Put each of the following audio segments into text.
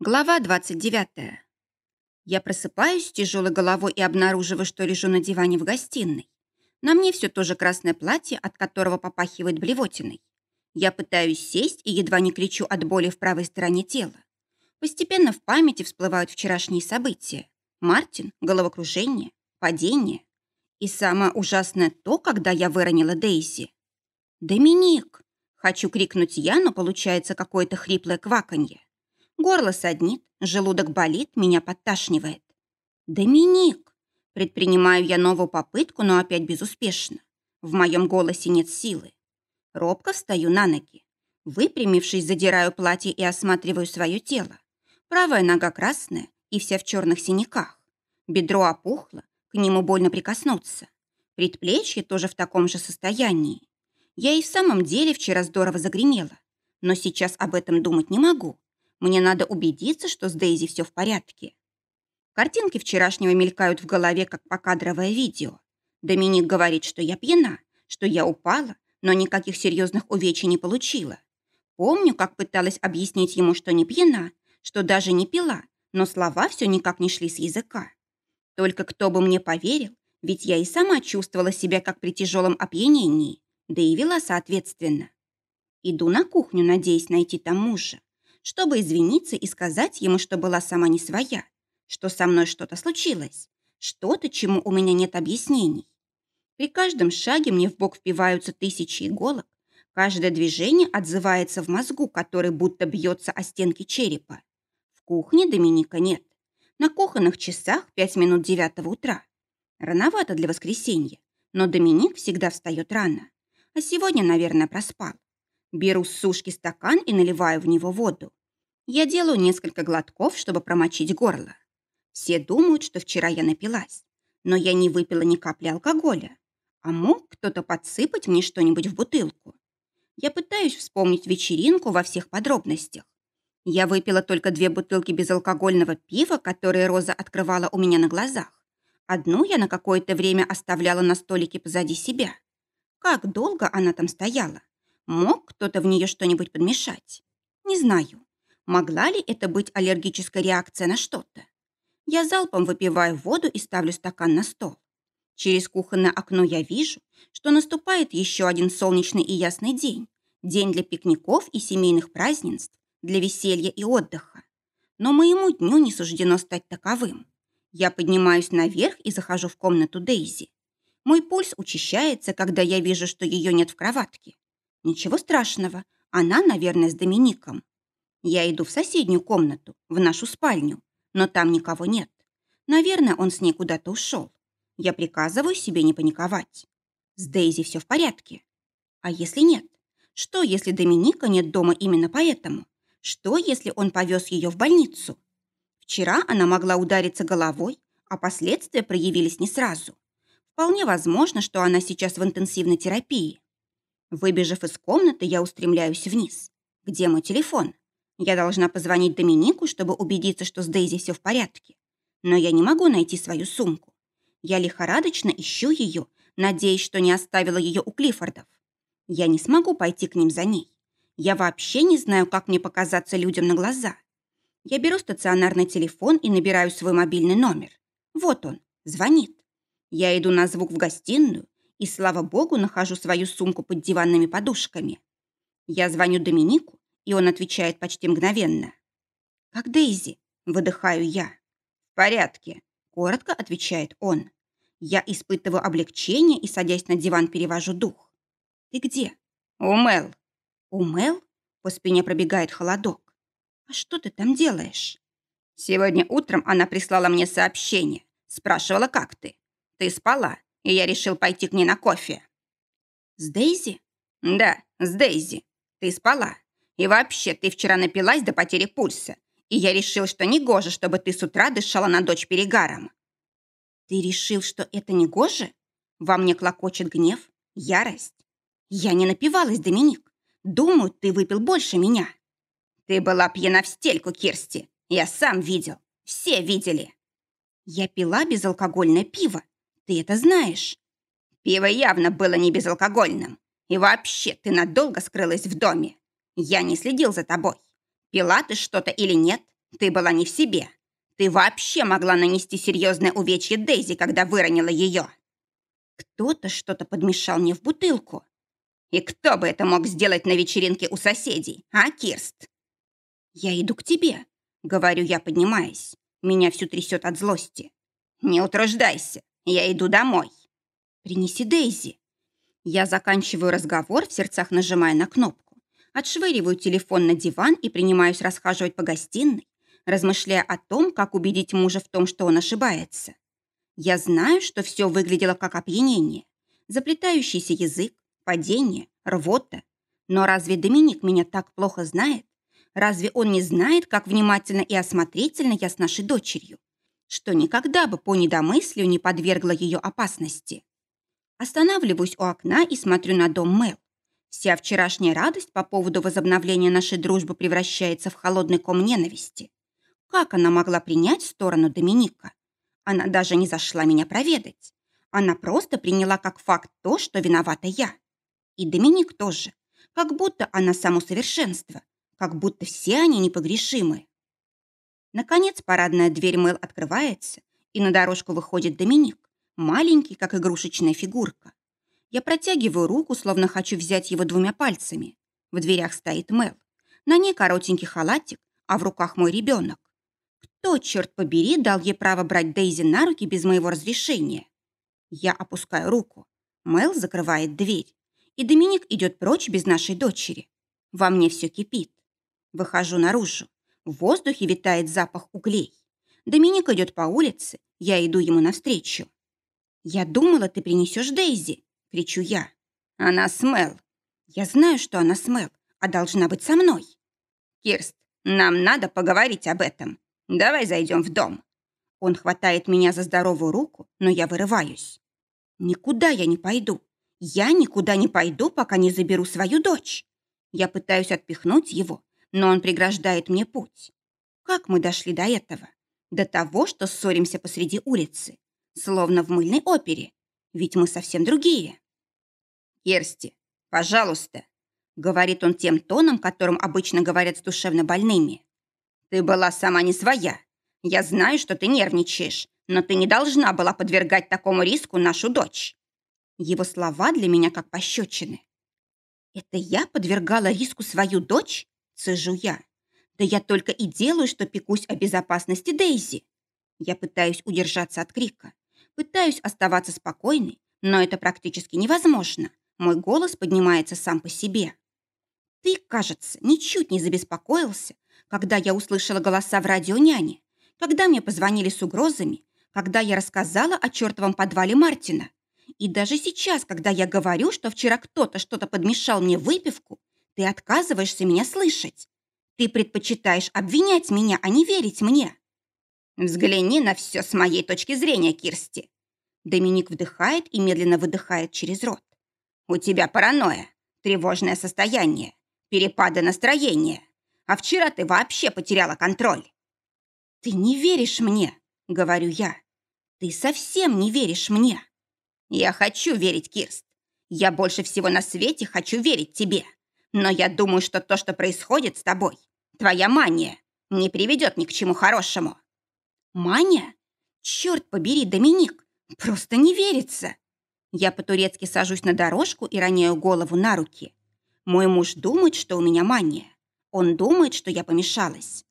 Глава 29. Я просыпаюсь с тяжелой головой и обнаруживаю, что лежу на диване в гостиной. На мне все то же красное платье, от которого попахивает блевотиной. Я пытаюсь сесть и едва не кричу от боли в правой стороне тела. Постепенно в памяти всплывают вчерашние события. Мартин, головокружение, падение. И самое ужасное то, когда я выронила Дейзи. «Доминик!» Хочу крикнуть я, но получается какое-то хриплое кваканье. Горло саднит, желудок болит, меня подташнивает. «Доминик!» Предпринимаю я новую попытку, но опять безуспешно. В моем голосе нет силы. Робко встаю на ноги. Выпрямившись, задираю платье и осматриваю свое тело. Правая нога красная и вся в черных синяках. Бедро опухло, к нему больно прикоснуться. Предплечье тоже в таком же состоянии. Я и в самом деле вчера здорово загремела. Но сейчас об этом думать не могу. Мне надо убедиться, что с Дейзи все в порядке. Картинки вчерашнего мелькают в голове, как покадровое видео. Доминик говорит, что я пьяна, что я упала, но никаких серьезных увечий не получила. Помню, как пыталась объяснить ему, что не пьяна, что даже не пила, но слова все никак не шли с языка. Только кто бы мне поверил, ведь я и сама чувствовала себя как при тяжелом опьянении, да и вела соответственно. Иду на кухню, надеясь найти там мужа чтобы извиниться и сказать ему, что была сама не своя, что со мной что-то случилось, что-то, чему у меня нет объяснений. При каждом шаге мне в бок впиваются тысячи иголок, каждое движение отзывается в мозгу, который будто бьется о стенки черепа. В кухне Доминика нет. На кухонных часах пять минут девятого утра. Рановато для воскресенья, но Доминик всегда встает рано. А сегодня, наверное, проспал. Беру с сушки стакан и наливаю в него воду. Я делаю несколько глотков, чтобы промочить горло. Все думают, что вчера я напилась, но я не выпила ни капли алкоголя. А мог кто-то подсыпать мне что-нибудь в бутылку? Я пытаюсь вспомнить вечеринку во всех подробностях. Я выпила только две бутылки безалкогольного пива, которые Роза открывала у меня на глазах. Одну я на какое-то время оставляла на столике позади себя. Как долго она там стояла? Мог кто-то в нее что-нибудь подмешать? Не знаю. Могла ли это быть аллергическая реакция на что-то? Я залпом выпиваю воду и ставлю стакан на стол. Через кухонное окно я вижу, что наступает еще один солнечный и ясный день. День для пикников и семейных празднеств, для веселья и отдыха. Но моему дню не суждено стать таковым. Я поднимаюсь наверх и захожу в комнату Дейзи. Мой пульс учащается, когда я вижу, что ее нет в кроватке. Ничего страшного, она, наверное, с Домиником. Я иду в соседнюю комнату, в нашу спальню, но там никого нет. Наверное, он с ней куда-то ушел. Я приказываю себе не паниковать. С Дейзи все в порядке. А если нет? Что, если Доминика нет дома именно поэтому? Что, если он повез ее в больницу? Вчера она могла удариться головой, а последствия проявились не сразу. Вполне возможно, что она сейчас в интенсивной терапии. Выбежав из комнаты, я устремляюсь вниз. Где мой телефон? Я должна позвонить Доминику, чтобы убедиться, что с Дейзи все в порядке. Но я не могу найти свою сумку. Я лихорадочно ищу ее, надеясь, что не оставила ее у Клиффордов. Я не смогу пойти к ним за ней. Я вообще не знаю, как мне показаться людям на глаза. Я беру стационарный телефон и набираю свой мобильный номер. Вот он, звонит. Я иду на звук в гостиную и, слава богу, нахожу свою сумку под диванными подушками. Я звоню Доминику, и он отвечает почти мгновенно. «Как Дейзи?» – выдыхаю я. «В порядке», – коротко отвечает он. Я испытываю облегчение и, садясь на диван, перевожу дух. «Ты где?» «У Мел». «У Мел?» – по спине пробегает холодок. «А что ты там делаешь?» «Сегодня утром она прислала мне сообщение. Спрашивала, как ты. Ты спала, и я решил пойти к ней на кофе». «С Дейзи?» «Да, с Дейзи. Ты спала. И вообще, ты вчера напилась до потери пульса, и я решил, что негоже, чтобы ты с утра дышала на дочь перегаром». «Ты решил, что это негоже?» Во мне клокочет гнев, ярость. «Я не напивалась, Доминик. Думаю, ты выпил больше меня». «Ты была пьяна в стельку, Кирсти. Я сам видел. Все видели». «Я пила безалкогольное пиво. Ты это знаешь. Пиво явно было не безалкогольным. И вообще, ты надолго скрылась в доме. Я не следил за тобой. Пила ты что-то или нет? Ты была не в себе. Ты вообще могла нанести серьезное увечье Дейзи, когда выронила ее. Кто-то что-то подмешал мне в бутылку. И кто бы это мог сделать на вечеринке у соседей, а, Кирст? Я иду к тебе, говорю я, поднимаясь. Меня всю трясет от злости. Не утруждайся, я иду домой. Принеси Дейзи. Я заканчиваю разговор, в сердцах нажимая на кнопку. Отшвыриваю телефон на диван и принимаюсь расхаживать по гостиной, размышляя о том, как убедить мужа в том, что он ошибается. Я знаю, что все выглядело как опьянение. Заплетающийся язык, падение, рвота. Но разве Доминик меня так плохо знает? Разве он не знает, как внимательно и осмотрительно я с нашей дочерью? Что никогда бы по недомыслию не подвергла ее опасности. Останавливаюсь у окна и смотрю на дом Мэл. Вся вчерашняя радость по поводу возобновления нашей дружбы превращается в холодный ком ненависти. Как она могла принять сторону Доминика? Она даже не зашла меня проведать. Она просто приняла как факт то, что виновата я. И Доминик тоже. Как будто она само совершенство. Как будто все они непогрешимы. Наконец парадная дверь Мэл открывается, и на дорожку выходит Доминик маленький, как игрушечная фигурка. Я протягиваю руку, словно хочу взять его двумя пальцами. В дверях стоит Мел. На ней коротенький халатик, а в руках мой ребенок. Кто, черт побери, дал ей право брать Дейзи на руки без моего разрешения? Я опускаю руку. Мел закрывает дверь. И Доминик идет прочь без нашей дочери. Во мне все кипит. Выхожу наружу. В воздухе витает запах углей. Доминик идет по улице. Я иду ему навстречу. «Я думала, ты принесешь Дейзи!» — кричу я. «Она с Мел. Я знаю, что она с Мел, а должна быть со мной!» «Кирст, нам надо поговорить об этом. Давай зайдем в дом». Он хватает меня за здоровую руку, но я вырываюсь. «Никуда я не пойду. Я никуда не пойду, пока не заберу свою дочь». Я пытаюсь отпихнуть его, но он преграждает мне путь. Как мы дошли до этого? До того, что ссоримся посреди улицы словно в мыльной опере. Ведь мы совсем другие. «Керсти, пожалуйста», — говорит он тем тоном, которым обычно говорят с душевно больными. «Ты была сама не своя. Я знаю, что ты нервничаешь, но ты не должна была подвергать такому риску нашу дочь». Его слова для меня как пощечины. «Это я подвергала риску свою дочь?» — цежу я. «Да я только и делаю, что пекусь о безопасности Дейзи». Я пытаюсь удержаться от крика. Пытаюсь оставаться спокойной, но это практически невозможно. Мой голос поднимается сам по себе. Ты, кажется, ничуть не забеспокоился, когда я услышала голоса в радио няни, когда мне позвонили с угрозами, когда я рассказала о чертовом подвале Мартина. И даже сейчас, когда я говорю, что вчера кто-то что-то подмешал мне выпивку, ты отказываешься меня слышать. Ты предпочитаешь обвинять меня, а не верить мне. Взгляни на все с моей точки зрения, Кирсти. Доминик вдыхает и медленно выдыхает через рот. У тебя паранойя, тревожное состояние, перепады настроения. А вчера ты вообще потеряла контроль. Ты не веришь мне, говорю я. Ты совсем не веришь мне. Я хочу верить, Кирст. Я больше всего на свете хочу верить тебе. Но я думаю, что то, что происходит с тобой, твоя мания, не приведет ни к чему хорошему. Маня? Черт побери, Доминик, просто не верится. Я по-турецки сажусь на дорожку и роняю голову на руки. Мой муж думает, что у меня мания. Он думает, что я помешалась.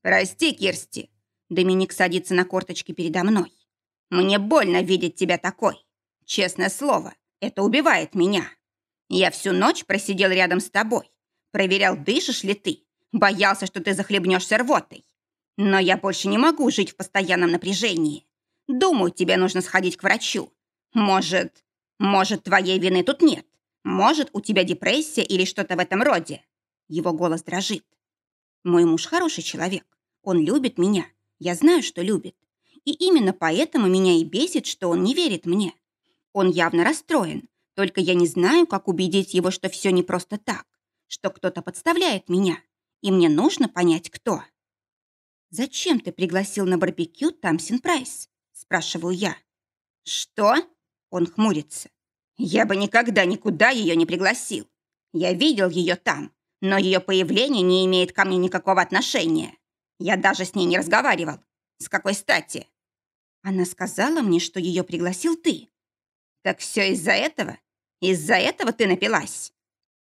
«Прости, Кирсти». Доминик садится на корточки передо мной. «Мне больно видеть тебя такой. Честное слово, это убивает меня. Я всю ночь просидел рядом с тобой. Проверял, дышишь ли ты. Боялся, что ты захлебнешься рвотой. Но я больше не могу жить в постоянном напряжении. Думаю, тебе нужно сходить к врачу. Может, может, твоей вины тут нет. Может, у тебя депрессия или что-то в этом роде. Его голос дрожит. Мой муж хороший человек. Он любит меня. Я знаю, что любит. И именно поэтому меня и бесит, что он не верит мне. Он явно расстроен. Только я не знаю, как убедить его, что все не просто так. Что кто-то подставляет меня. И мне нужно понять, кто. «Зачем ты пригласил на барбекю Тамсин Прайс?» – спрашиваю я. «Что?» – он хмурится. «Я бы никогда никуда ее не пригласил. Я видел ее там, но ее появление не имеет ко мне никакого отношения. Я даже с ней не разговаривал. С какой стати? Она сказала мне, что ее пригласил ты. Так все из-за этого? Из-за этого ты напилась?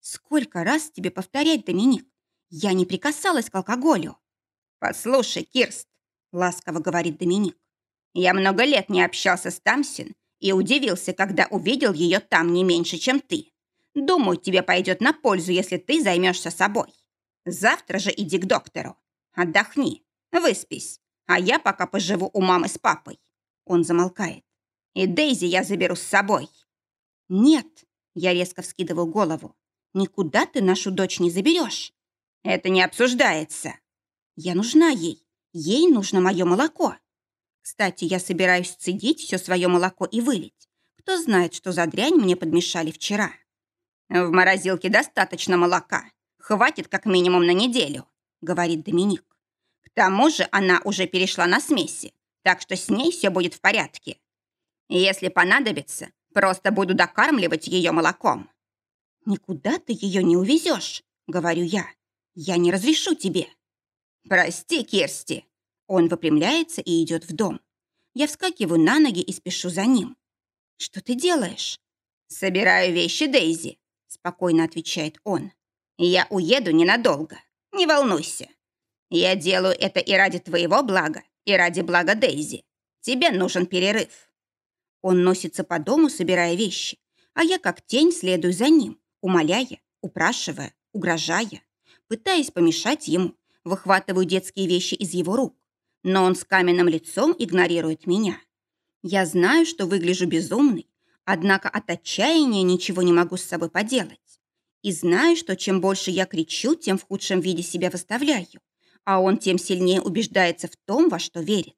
Сколько раз тебе повторять, Доминик? Я не прикасалась к алкоголю. Послушай, Кирст, ласково говорит Доминик. Я много лет не общался с Тамсин и удивился, когда увидел ее там не меньше, чем ты. Думаю, тебе пойдет на пользу, если ты займешься собой. Завтра же иди к доктору. Отдохни, выспись, а я пока поживу у мамы с папой. Он замолкает. И Дейзи я заберу с собой. Нет, я резко вскидывал голову. Никуда ты нашу дочь не заберешь. Это не обсуждается. Я нужна ей. Ей нужно мое молоко. Кстати, я собираюсь цедить все свое молоко и вылить. Кто знает, что за дрянь мне подмешали вчера. В морозилке достаточно молока. Хватит как минимум на неделю, говорит Доминик. К тому же она уже перешла на смеси, так что с ней все будет в порядке. Если понадобится, просто буду докармливать ее молоком. «Никуда ты ее не увезешь», — говорю я. «Я не разрешу тебе». «Прости, Кирсти». Он выпрямляется и идет в дом. Я вскакиваю на ноги и спешу за ним. «Что ты делаешь?» «Собираю вещи Дейзи», — спокойно отвечает он. «Я уеду ненадолго. Не волнуйся. Я делаю это и ради твоего блага, и ради блага Дейзи. Тебе нужен перерыв». Он носится по дому, собирая вещи, а я как тень следую за ним, умоляя, упрашивая, угрожая, пытаясь помешать ему, выхватываю детские вещи из его рук. Но он с каменным лицом игнорирует меня. Я знаю, что выгляжу безумной, однако от отчаяния ничего не могу с собой поделать. И знаю, что чем больше я кричу, тем в худшем виде себя выставляю, а он тем сильнее убеждается в том, во что верит.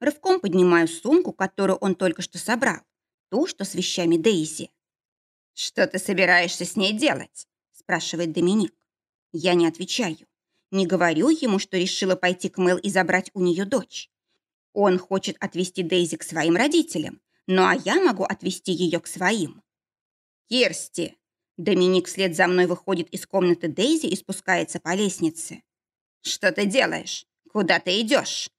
Рывком поднимаю сумку, которую он только что собрал, ту, что с вещами Дейзи. «Что ты собираешься с ней делать?» – спрашивает Доминик. Я не отвечаю. Не говорю ему, что решила пойти к Мэл и забрать у нее дочь. Он хочет отвезти Дейзи к своим родителям, ну а я могу отвезти ее к своим. «Кирсти!» Доминик вслед за мной выходит из комнаты Дейзи и спускается по лестнице. «Что ты делаешь? Куда ты идешь?»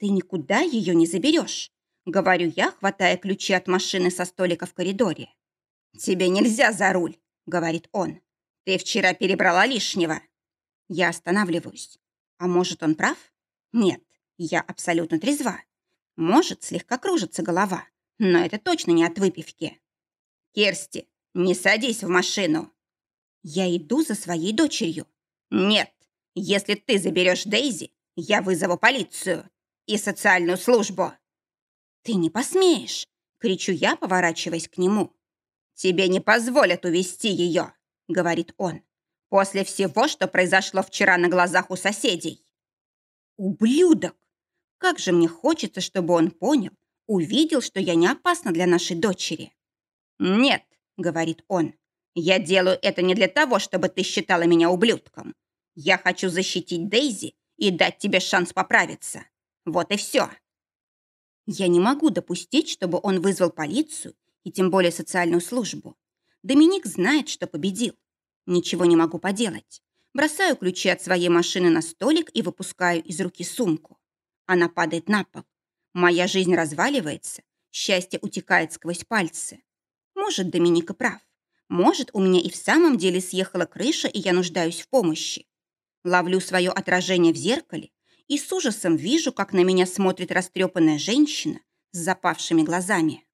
«Ты никуда ее не заберешь», — говорю я, хватая ключи от машины со столика в коридоре. «Тебе нельзя за руль», — говорит он. «Ты вчера перебрала лишнего». Я останавливаюсь. А может, он прав? Нет, я абсолютно трезва. Может, слегка кружится голова, но это точно не от выпивки. «Керсти, не садись в машину!» Я иду за своей дочерью. «Нет, если ты заберешь Дейзи, я вызову полицию и социальную службу». «Ты не посмеешь!» — кричу я, поворачиваясь к нему. «Тебе не позволят увести ее», — говорит он, «после всего, что произошло вчера на глазах у соседей». «Ублюдок! Как же мне хочется, чтобы он понял, увидел, что я не опасна для нашей дочери». «Нет», — говорит он, «я делаю это не для того, чтобы ты считала меня ублюдком. Я хочу защитить Дейзи и дать тебе шанс поправиться. Вот и все». Я не могу допустить, чтобы он вызвал полицию и тем более социальную службу. Доминик знает, что победил. Ничего не могу поделать. Бросаю ключи от своей машины на столик и выпускаю из руки сумку. Она падает на пол. Моя жизнь разваливается, счастье утекает сквозь пальцы. Может, Доминика прав. Может, у меня и в самом деле съехала крыша, и я нуждаюсь в помощи. Ловлю свое отражение в зеркале и с ужасом вижу, как на меня смотрит растрепанная женщина с запавшими глазами.